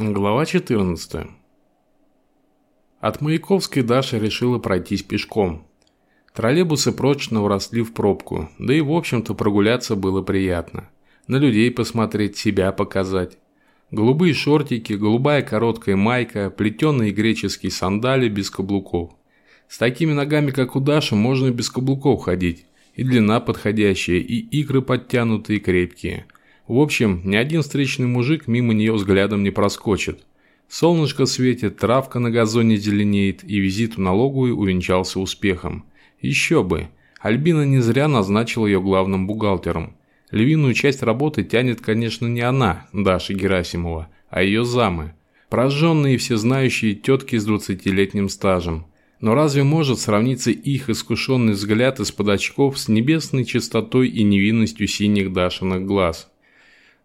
Глава 14. От Маяковской Даша решила пройтись пешком. Троллейбусы прочно уросли в пробку, да и в общем-то прогуляться было приятно. На людей посмотреть, себя показать. Голубые шортики, голубая короткая майка, плетеные греческие сандали без каблуков. С такими ногами, как у Даши, можно без каблуков ходить. И длина подходящая, и икры подтянутые крепкие – в общем, ни один встречный мужик мимо нее взглядом не проскочит. Солнышко светит, травка на газоне зеленеет, и визит в налоговую увенчался успехом. Еще бы. Альбина не зря назначила ее главным бухгалтером. Львиную часть работы тянет, конечно, не она, Даша Герасимова, а ее замы. Прожженные всезнающие тетки с 20-летним стажем. Но разве может сравниться их искушенный взгляд из-под очков с небесной чистотой и невинностью синих Дашиных глаз?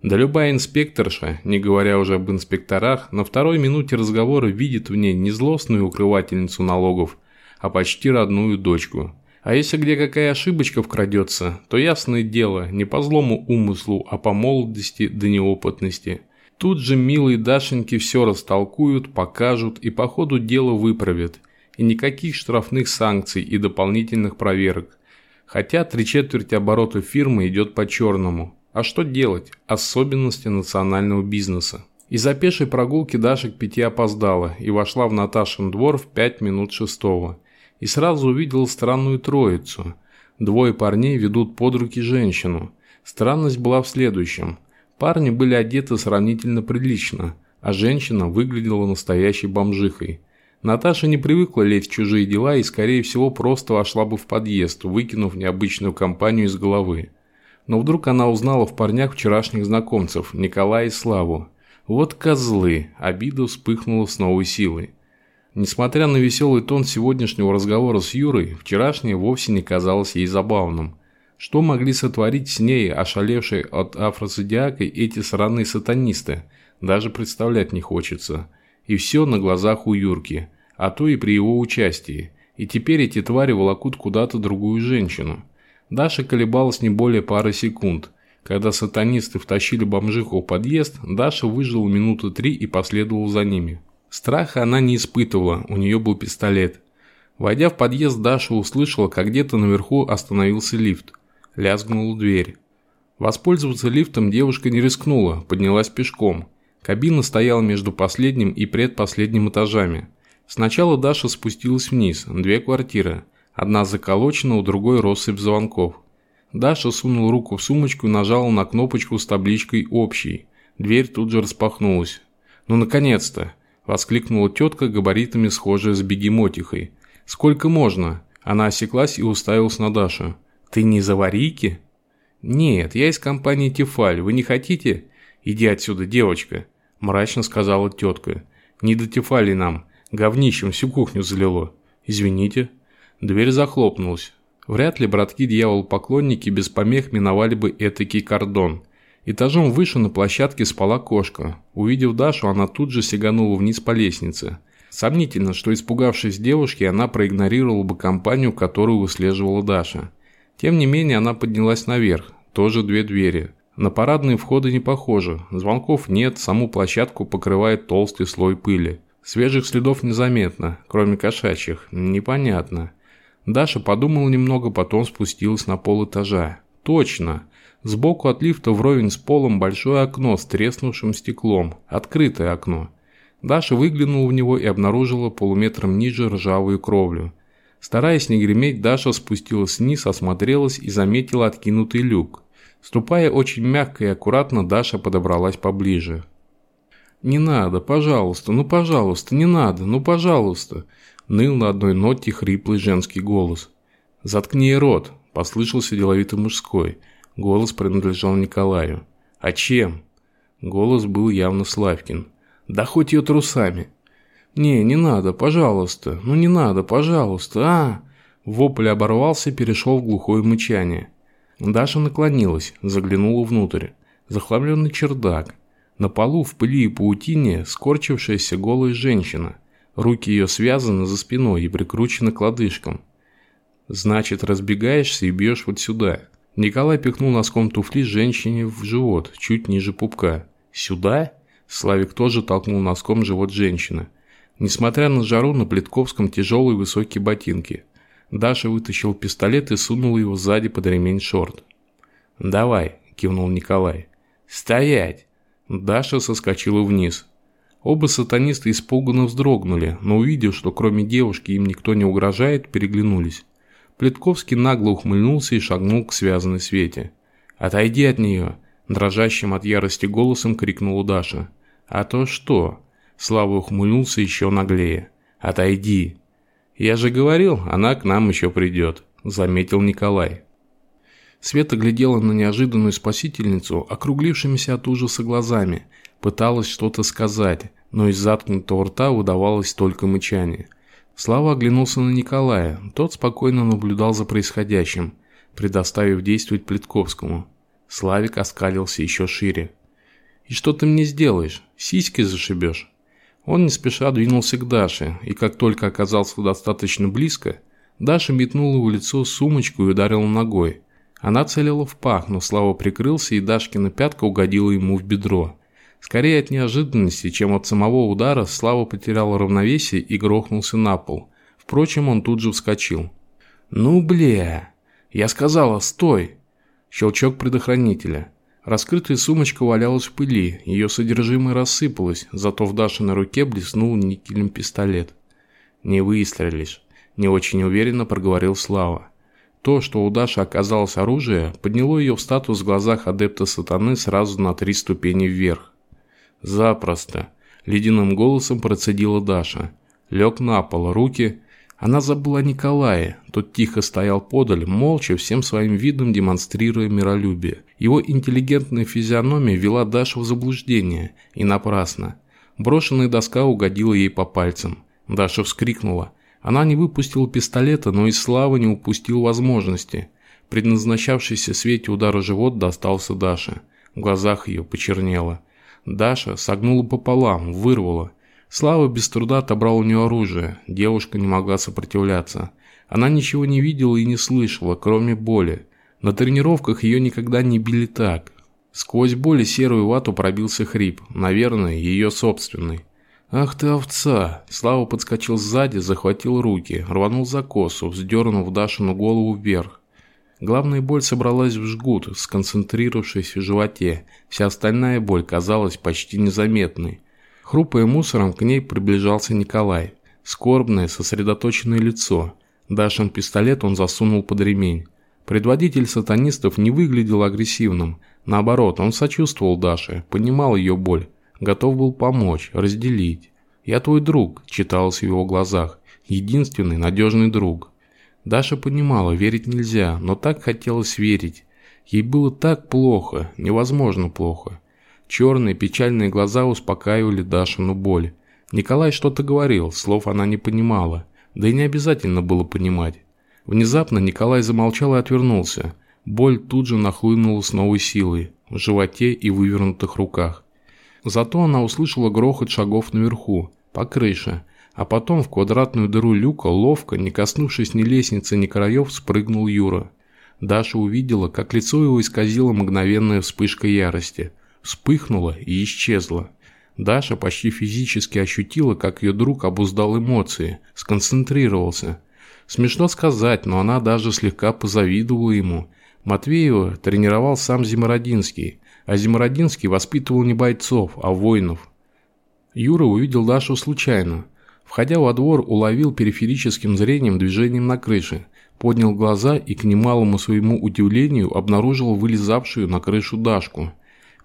Да любая инспекторша, не говоря уже об инспекторах, на второй минуте разговора видит в ней не злостную укрывательницу налогов, а почти родную дочку. А если где какая ошибочка вкрадется, то ясное дело, не по злому умыслу, а по молодости да неопытности. Тут же милые Дашеньки все растолкуют, покажут и по ходу дела выправят. И никаких штрафных санкций и дополнительных проверок. Хотя три четверти оборота фирмы идет по черному. А что делать? Особенности национального бизнеса. Из-за пешей прогулки Даша к пяти опоздала и вошла в Наташин двор в пять минут шестого. И сразу увидела странную троицу. Двое парней ведут под руки женщину. Странность была в следующем. Парни были одеты сравнительно прилично, а женщина выглядела настоящей бомжихой. Наташа не привыкла лезть в чужие дела и, скорее всего, просто вошла бы в подъезд, выкинув необычную компанию из головы. Но вдруг она узнала в парнях вчерашних знакомцев, Николая и Славу. Вот козлы, обида вспыхнула с новой силой. Несмотря на веселый тон сегодняшнего разговора с Юрой, вчерашнее вовсе не казалось ей забавным. Что могли сотворить с ней, ошалевшей от афрозодиака, эти сраные сатанисты, даже представлять не хочется. И все на глазах у Юрки, а то и при его участии. И теперь эти твари волокут куда-то другую женщину. Даша колебалась не более пары секунд. Когда сатанисты втащили бомжиху в подъезд, Даша выжила минуты три и последовала за ними. Страха она не испытывала, у нее был пистолет. Войдя в подъезд, Даша услышала, как где-то наверху остановился лифт. Лязгнула дверь. Воспользоваться лифтом девушка не рискнула, поднялась пешком. Кабина стояла между последним и предпоследним этажами. Сначала Даша спустилась вниз, две квартиры. Одна заколочена, у другой россыпь звонков. Даша сунула руку в сумочку и нажала на кнопочку с табличкой «Общий». Дверь тут же распахнулась. «Ну, наконец-то!» – воскликнула тетка, габаритами схожая с бегемотихой. «Сколько можно?» Она осеклась и уставилась на Дашу. «Ты не из аварийки?» «Нет, я из компании «Тефаль». Вы не хотите?» «Иди отсюда, девочка», – мрачно сказала тетка. «Не до Тефали нам. Говнищем всю кухню залило». «Извините», Дверь захлопнулась. Вряд ли братки-дьявол-поклонники без помех миновали бы этакий кордон. Этажом выше на площадке спала кошка. Увидев Дашу, она тут же сиганула вниз по лестнице. Сомнительно, что испугавшись девушки, она проигнорировала бы компанию, которую выслеживала Даша. Тем не менее, она поднялась наверх. Тоже две двери. На парадные входы не похоже. Звонков нет, саму площадку покрывает толстый слой пыли. Свежих следов незаметно, кроме кошачьих. Непонятно. Даша подумала немного, потом спустилась на пол этажа. Точно. Сбоку от лифта вровень с полом большое окно с треснувшим стеклом. Открытое окно. Даша выглянула в него и обнаружила полуметром ниже ржавую кровлю. Стараясь не греметь, Даша спустилась вниз, осмотрелась и заметила откинутый люк. Ступая очень мягко и аккуратно, Даша подобралась поближе. «Не надо, пожалуйста, ну пожалуйста, не надо, ну пожалуйста!» Ныл на одной ноте хриплый женский голос. «Заткни рот!» – послышался деловитый мужской. Голос принадлежал Николаю. «А чем?» Голос был явно Славкин. «Да хоть ее трусами!» «Не, не надо, пожалуйста! Ну не надо, пожалуйста! а Вопль оборвался и перешел в глухое мычание. Даша наклонилась, заглянула внутрь. Захламленный чердак. На полу в пыли и паутине скорчившаяся голая женщина. Руки ее связаны за спиной и прикручены к лодыжкам. Значит, разбегаешься и бьешь вот сюда. Николай пихнул носком туфли женщине в живот, чуть ниже пупка. Сюда? Славик тоже толкнул носком живот женщины. Несмотря на жару, на Плитковском тяжелые высокие ботинки. Даша вытащил пистолет и сунул его сзади под ремень шорт. «Давай», – кивнул Николай. «Стоять!» Даша соскочила вниз. Оба сатаниста испуганно вздрогнули, но увидев, что кроме девушки им никто не угрожает, переглянулись. Плетковский нагло ухмыльнулся и шагнул к связанной Свете. «Отойди от нее!» – дрожащим от ярости голосом крикнула Даша. «А то что?» – Слава ухмыльнулся еще наглее. «Отойди!» «Я же говорил, она к нам еще придет», – заметил Николай. Света глядела на неожиданную спасительницу, округлившимися от ужаса глазами, пыталась что-то сказать, но из заткнутого рта выдавалось только мычание. Слава оглянулся на Николая, тот спокойно наблюдал за происходящим, предоставив действовать Плетковскому. Славик оскалился еще шире. «И что ты мне сделаешь? Сиськи зашибешь?» Он не спеша двинулся к Даше, и как только оказался достаточно близко, Даша метнула в лицо сумочку и ударила ногой – она целила в пах, но Слава прикрылся, и Дашкина пятка угодила ему в бедро. Скорее от неожиданности, чем от самого удара, Слава потерял равновесие и грохнулся на пол. Впрочем, он тут же вскочил. «Ну, бля! Я сказала, стой!» Щелчок предохранителя. Раскрытая сумочка валялась в пыли, ее содержимое рассыпалось, зато в Дашиной руке блеснул никелем пистолет. «Не выстрелишь», – не очень уверенно проговорил Слава. То, что у Даши оказалось оружие, подняло ее в статус в глазах адепта сатаны сразу на три ступени вверх. «Запросто», – ледяным голосом процедила Даша. Лег на пол, руки... Она забыла Николая, тот тихо стоял подаль, молча, всем своим видом демонстрируя миролюбие. Его интеллигентная физиономия вела Дашу в заблуждение, и напрасно. Брошенная доска угодила ей по пальцам. Даша вскрикнула – она не выпустила пистолета, но и Слава не упустил возможности. Предназначавшийся Свете удар в живот достался Даше. В глазах ее почернело. Даша согнула пополам, вырвала. Слава без труда отобрал у нее оружие. Девушка не могла сопротивляться. Она ничего не видела и не слышала, кроме боли. На тренировках ее никогда не били так. Сквозь боль и серую вату пробился хрип, наверное, ее собственный. «Ах ты овца!» Слава подскочил сзади, захватил руки, рванул за косу, вздернув Дашину голову вверх. Главная боль собралась в жгут, сконцентрировавшись в животе. Вся остальная боль казалась почти незаметной. Хрупая мусором, к ней приближался Николай. Скорбное, сосредоточенное лицо. Дашин пистолет он засунул под ремень. Предводитель сатанистов не выглядел агрессивным. Наоборот, он сочувствовал Даше, понимал ее боль готов был помочь, разделить. «Я твой друг», – читалось в его глазах, – «единственный надежный друг». Даша понимала, верить нельзя, но так хотелось верить. Ей было так плохо, невозможно плохо. Черные печальные глаза успокаивали Дашину боль. Николай что-то говорил, слов она не понимала. Да и не обязательно было понимать. Внезапно Николай замолчал и отвернулся. Боль тут же нахлынула с новой силой, в животе и вывернутых руках. Зато она услышала грохот шагов наверху, по крыше, а потом в квадратную дыру люка ловко, не коснувшись ни лестницы, ни краев, спрыгнул Юра. Даша увидела, как лицо его исказило мгновенная вспышка ярости. Вспыхнула и исчезла. Даша почти физически ощутила, как ее друг обуздал эмоции, сконцентрировался. Смешно сказать, но она даже слегка позавидовала ему. Матвеева тренировал сам Зимородинский, а Зимородинский воспитывал не бойцов, а воинов. Юра увидел Дашу случайно. Входя во двор, уловил периферическим зрением движением на крыше, поднял глаза и, к немалому своему удивлению, обнаружил вылезавшую на крышу Дашку.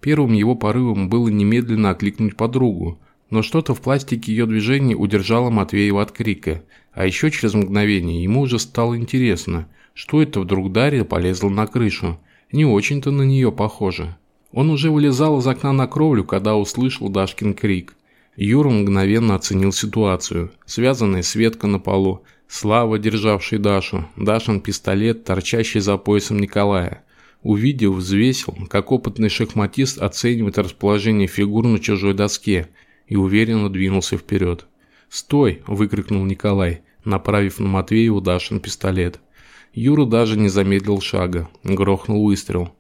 Первым его порывом было немедленно окликнуть подругу, но что-то в пластике ее движений удержало Матвеева от крика. А еще через мгновение ему уже стало интересно, что это вдруг Дарья полезла на крышу. Не очень-то на нее похоже. Он уже вылезал из окна на кровлю, когда услышал Дашкин крик. Юра мгновенно оценил ситуацию. Связанная Светка на полу, Слава, державший Дашу, Дашин пистолет, торчащий за поясом Николая. Увидев, взвесил, как опытный шахматист оценивает расположение фигур на чужой доске и уверенно двинулся вперед. «Стой!» – выкрикнул Николай, направив на Матвееву Дашин пистолет. Юра даже не замедлил шага. Грохнул выстрел.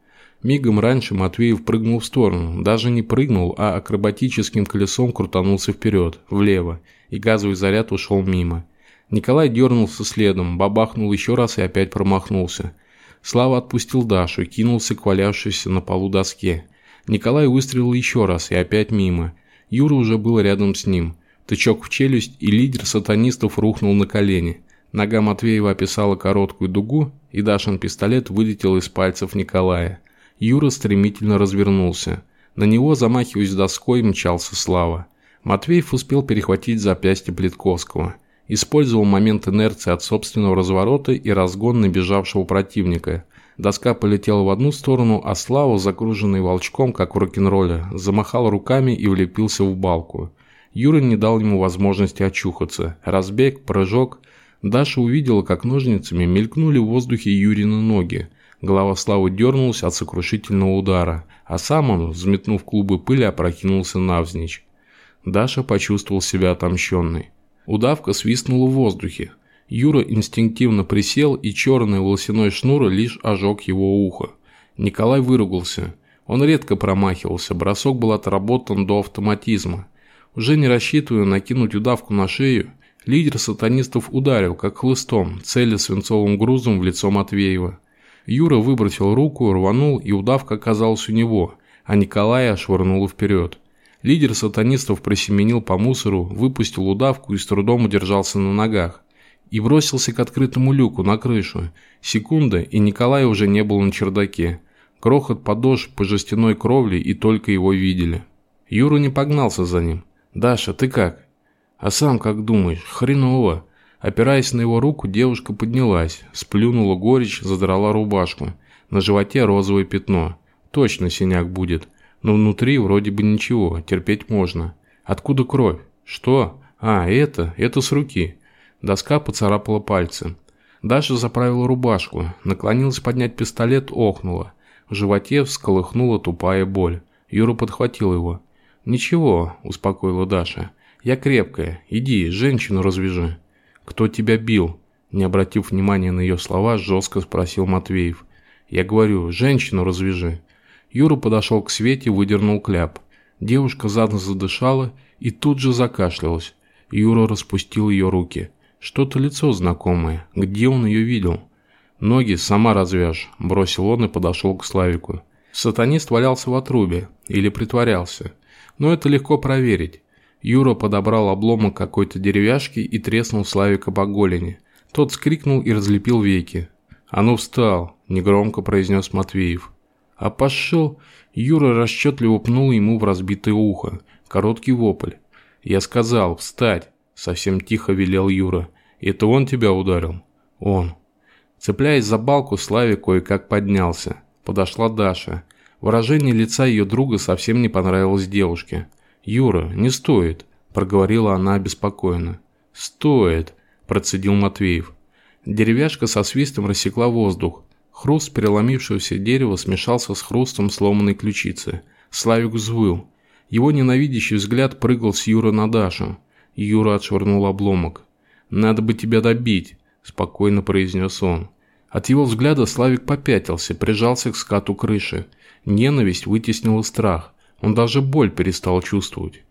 Мигом раньше Матвеев прыгнул в сторону, даже не прыгнул, а акробатическим колесом крутанулся вперед, влево, и газовый заряд ушел мимо. Николай дернулся следом, бабахнул еще раз и опять промахнулся. Слава отпустил Дашу и кинулся к валявшейся на полу доске. Николай выстрелил еще раз и опять мимо. Юра уже был рядом с ним. Тычок в челюсть, и лидер сатанистов рухнул на колени. Нога Матвеева описала короткую дугу, и Дашин пистолет вылетел из пальцев Николая. Юра стремительно развернулся. На него, замахиваясь доской, мчался Слава. Матвеев успел перехватить запястье Плитковского. Использовал момент инерции от собственного разворота и разгон набежавшего противника. Доска полетела в одну сторону, а Слава, загруженный волчком, как в рок-н-ролле, замахал руками и влепился в балку. Юра не дал ему возможности очухаться. Разбег, прыжок. Даша увидела, как ножницами мелькнули в воздухе Юрины ноги. Голова Славы дернулась от сокрушительного удара, а сам он, взметнув клубы пыли, опрокинулся навзничь. Даша почувствовал себя отомщенной. Удавка свистнула в воздухе. Юра инстинктивно присел, и черный волосяной шнур лишь ожег его ухо. Николай выругался. Он редко промахивался, бросок был отработан до автоматизма. Уже не рассчитывая накинуть удавку на шею, лидер сатанистов ударил, как хлыстом, целя свинцовым грузом в лицо Матвеева. Юра выбросил руку, рванул, и удавка оказалась у него, а Николая швырнула вперед. Лидер сатанистов просеменил по мусору, выпустил удавку и с трудом удержался на ногах и бросился к открытому люку на крышу. Секунда, и Николай уже не был на чердаке. Крохот подошв по жестяной кровле, и только его видели. Юра не погнался за ним. «Даша, ты как?» «А сам как думаешь? Хреново». Опираясь на его руку, девушка поднялась, сплюнула горечь, задрала рубашку. На животе розовое пятно. Точно синяк будет. Но внутри вроде бы ничего, терпеть можно. Откуда кровь? Что? А, это, это с руки. Доска поцарапала пальцы. Даша заправила рубашку, наклонилась поднять пистолет, охнула. В животе всколыхнула тупая боль. Юра подхватил его. «Ничего», – успокоила Даша. «Я крепкая. Иди, женщину развяжи». «Кто тебя бил?» Не обратив внимания на ее слова, жестко спросил Матвеев. «Я говорю, женщину развяжи». Юра подошел к Свете, выдернул кляп. Девушка задно задышала и тут же закашлялась. Юра распустил ее руки. Что-то лицо знакомое. Где он ее видел? «Ноги сама развяжь», – бросил он и подошел к Славику. Сатанист валялся в отрубе. Или притворялся. Но это легко проверить. Юра подобрал обломок какой-то деревяшки и треснул Славика по голени. Тот скрикнул и разлепил веки. «А ну встал!» – негромко произнес Матвеев. «А пошел!» Юра расчетливо пнул ему в разбитое ухо. Короткий вопль. «Я сказал, встать!» Совсем тихо велел Юра. «Это он тебя ударил?» «Он». Цепляясь за балку, Славик кое-как поднялся. Подошла Даша. Выражение лица ее друга совсем не понравилось девушке. «Юра, не стоит», – проговорила она обеспокоенно. «Стоит», – процедил Матвеев. Деревяшка со свистом рассекла воздух. Хруст переломившегося дерева смешался с хрустом сломанной ключицы. Славик взвыл. Его ненавидящий взгляд прыгал с Юры на Дашу. Юра отшвырнул обломок. «Надо бы тебя добить», – спокойно произнес он. От его взгляда Славик попятился, прижался к скату крыши. Ненависть вытеснила страх. Он даже боль перестал чувствовать.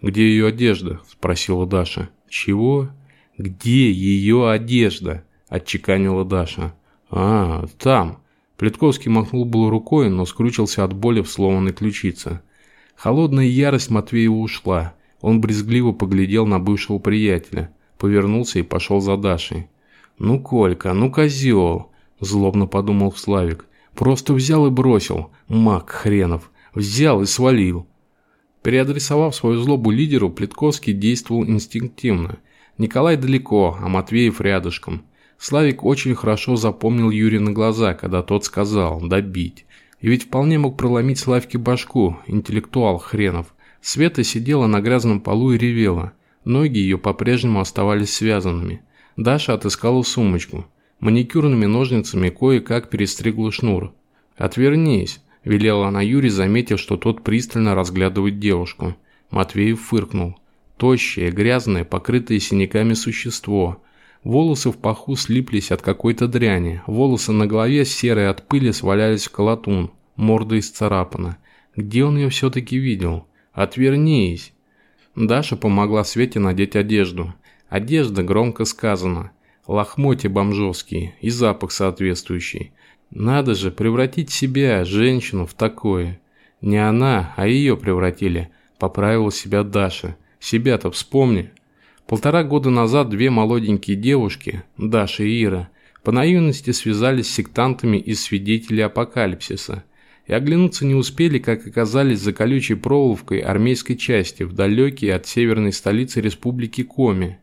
«Где ее одежда?» – спросила Даша. «Чего?» «Где ее одежда?» – отчеканила Даша. «А, там». Плетковский махнул было рукой, но скручился от боли в сломанной ключице. Холодная ярость Матвеева ушла. Он брезгливо поглядел на бывшего приятеля, повернулся и пошел за Дашей. «Ну, Колька, ну, козел!» – злобно подумал Славик. «Просто взял и бросил, маг хренов. Взял и свалил». Переадресовав свою злобу лидеру, Плетковский действовал инстинктивно. Николай далеко, а Матвеев рядышком. Славик очень хорошо запомнил Юрина глаза, когда тот сказал «добить». И ведь вполне мог проломить Славке башку, интеллектуал хренов. Света сидела на грязном полу и ревела. Ноги ее по-прежнему оставались связанными. Даша отыскала сумочку. Маникюрными ножницами кое-как перестригла шнур. «Отвернись», – велела она Юре, заметив, что тот пристально разглядывает девушку. Матвеев фыркнул. Тощее, грязное, покрытое синяками существо. Волосы в паху слиплись от какой-то дряни. Волосы на голове, серые от пыли, свалялись в колотун. морда исцарапана. Где он ее все-таки видел? Отвернись. Даша помогла Свете надеть одежду. Одежда громко сказано. Лохмотья бомжовские и запах соответствующий. Надо же превратить себя, женщину, в такое. Не она, а ее превратили. Поправила себя Даша. Себя-то вспомни. Полтора года назад две молоденькие девушки, Даша и Ира, по наивности связались с сектантами из свидетелей апокалипсиса и оглянуться не успели, как оказались за колючей проволокой армейской части в далекой от северной столицы республики Коми.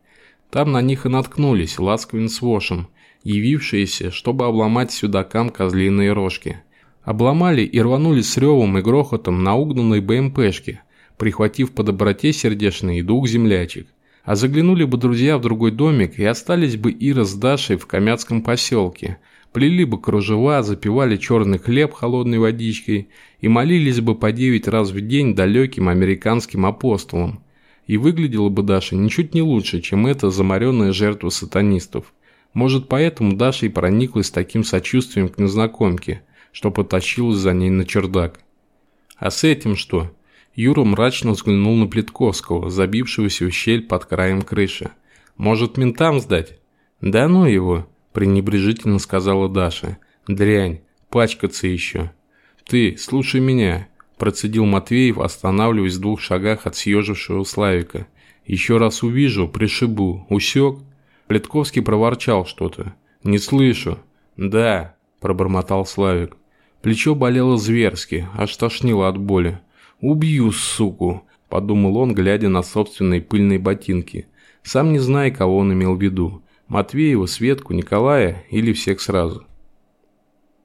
Там на них и наткнулись Ласковин с Вошем, явившиеся, чтобы обломать сюдакам козлиные рожки. Обломали и рванули с ревом и грохотом на угнанной БМПшке, прихватив по доброте сердечной и двух землячек. А заглянули бы друзья в другой домик и остались бы Ира с Дашей в Камятском поселке. Плели бы кружева, запивали черный хлеб холодной водичкой и молились бы по девять раз в день далеким американским апостолам. И выглядела бы Даша ничуть не лучше, чем эта замаренная жертва сатанистов. Может, поэтому Даша и прониклась таким сочувствием к незнакомке, что потащилась за ней на чердак. А с этим что? Юра мрачно взглянул на Плитковского, забившегося в щель под краем крыши. «Может, ментам сдать?» «Да ну его!» – пренебрежительно сказала Даша. «Дрянь, пачкаться еще!» «Ты, слушай меня!» – процедил Матвеев, останавливаясь в двух шагах от съежившего Славика. «Еще раз увижу, пришибу. Усек?» Плитковский проворчал что-то. «Не слышу». «Да», – пробормотал Славик. Плечо болело зверски, аж тошнило от боли. «Убью, суку!» – подумал он, глядя на собственные пыльные ботинки. Сам не зная, кого он имел в виду. Матвеева, Светку, Николая или всех сразу.